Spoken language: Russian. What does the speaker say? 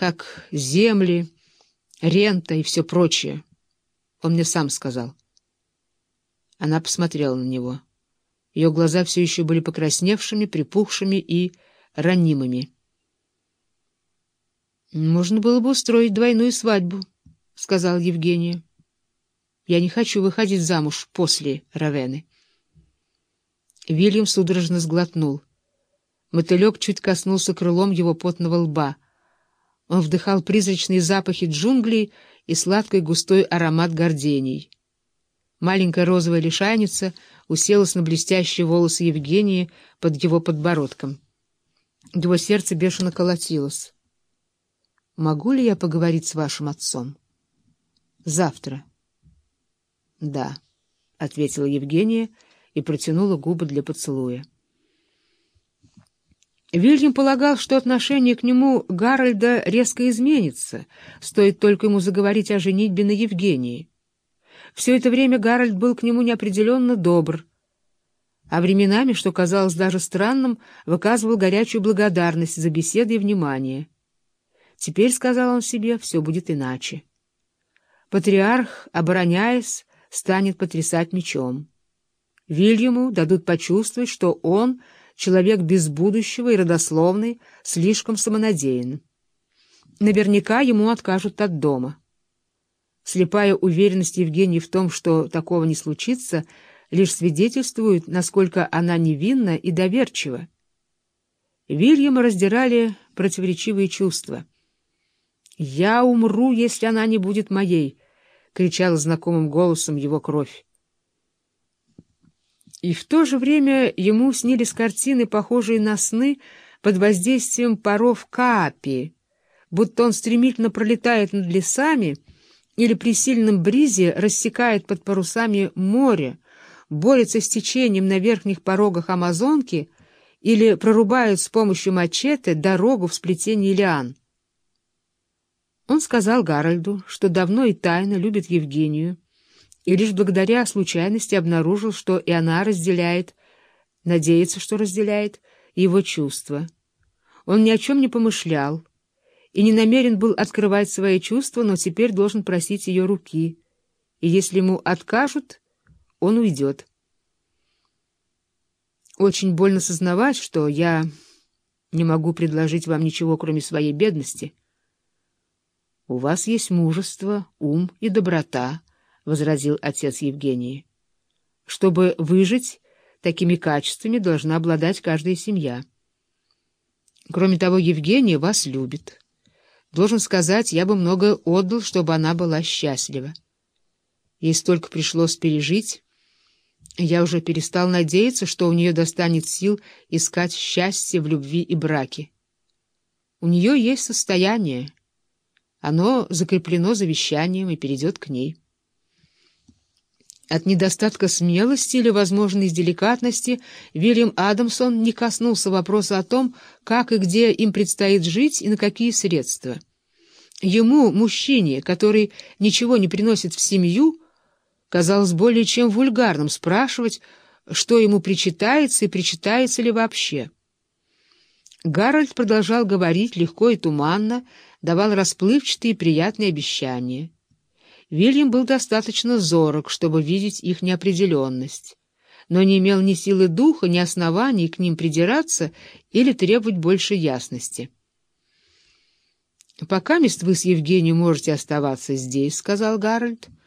как земли, рента и все прочее. Он мне сам сказал. Она посмотрела на него. Ее глаза все еще были покрасневшими, припухшими и ранимыми. «Можно было бы устроить двойную свадьбу», — сказал Евгения. «Я не хочу выходить замуж после Равены». Вильям судорожно сглотнул. Мотылек чуть коснулся крылом его потного лба. Он вдыхал призрачные запахи джунглей и сладкий густой аромат гордений. Маленькая розовая лишайница уселась на блестящие волосы Евгении под его подбородком. Его сердце бешено колотилось. «Могу ли я поговорить с вашим отцом?» «Завтра». «Да», — ответила Евгения и протянула губы для поцелуя. Вильям полагал, что отношение к нему Гарольда резко изменится, стоит только ему заговорить о женитьбе на Евгении. Все это время Гарольд был к нему неопределенно добр, а временами, что казалось даже странным, выказывал горячую благодарность за беседы и внимание. Теперь, сказал он себе, все будет иначе. Патриарх, обороняясь, станет потрясать мечом. Вильяму дадут почувствовать, что он — человек без будущего и родословный, слишком самонадеян. Наверняка ему откажут от дома. Слепая уверенность Евгении в том, что такого не случится, лишь свидетельствует, насколько она невинна и доверчива. Вильяма раздирали противоречивые чувства. «Я умру, если она не будет моей!» — кричала знакомым голосом его кровь. И в то же время ему снились картины, похожие на сны, под воздействием паров Каапи, будто он стремительно пролетает над лесами или при сильном бризе рассекает под парусами море, борется с течением на верхних порогах Амазонки или прорубает с помощью мачете дорогу в сплетении лиан. Он сказал Гарольду, что давно и тайно любит Евгению, и лишь благодаря случайности обнаружил, что и она разделяет, надеется, что разделяет, его чувства. Он ни о чем не помышлял и не намерен был открывать свои чувства, но теперь должен просить ее руки, и если ему откажут, он уйдет. Очень больно сознавать, что я не могу предложить вам ничего, кроме своей бедности. У вас есть мужество, ум и доброта, — возразил отец Евгении. «Чтобы выжить, такими качествами должна обладать каждая семья. Кроме того, Евгения вас любит. Должен сказать, я бы много отдал, чтобы она была счастлива. Ей столько пришлось пережить. Я уже перестал надеяться, что у нее достанет сил искать счастье в любви и браке. У нее есть состояние. Оно закреплено завещанием и перейдет к ней». От недостатка смелости или, возможно, из деликатности Вильям Адамсон не коснулся вопроса о том, как и где им предстоит жить и на какие средства. Ему, мужчине, который ничего не приносит в семью, казалось более чем вульгарным спрашивать, что ему причитается и причитается ли вообще. Гарольд продолжал говорить легко и туманно, давал расплывчатые и приятные обещания. Вильям был достаточно зорок, чтобы видеть их неопределенность, но не имел ни силы духа, ни оснований к ним придираться или требовать больше ясности. «Пока, мест вы с Евгением можете оставаться здесь», — сказал Гарольд, —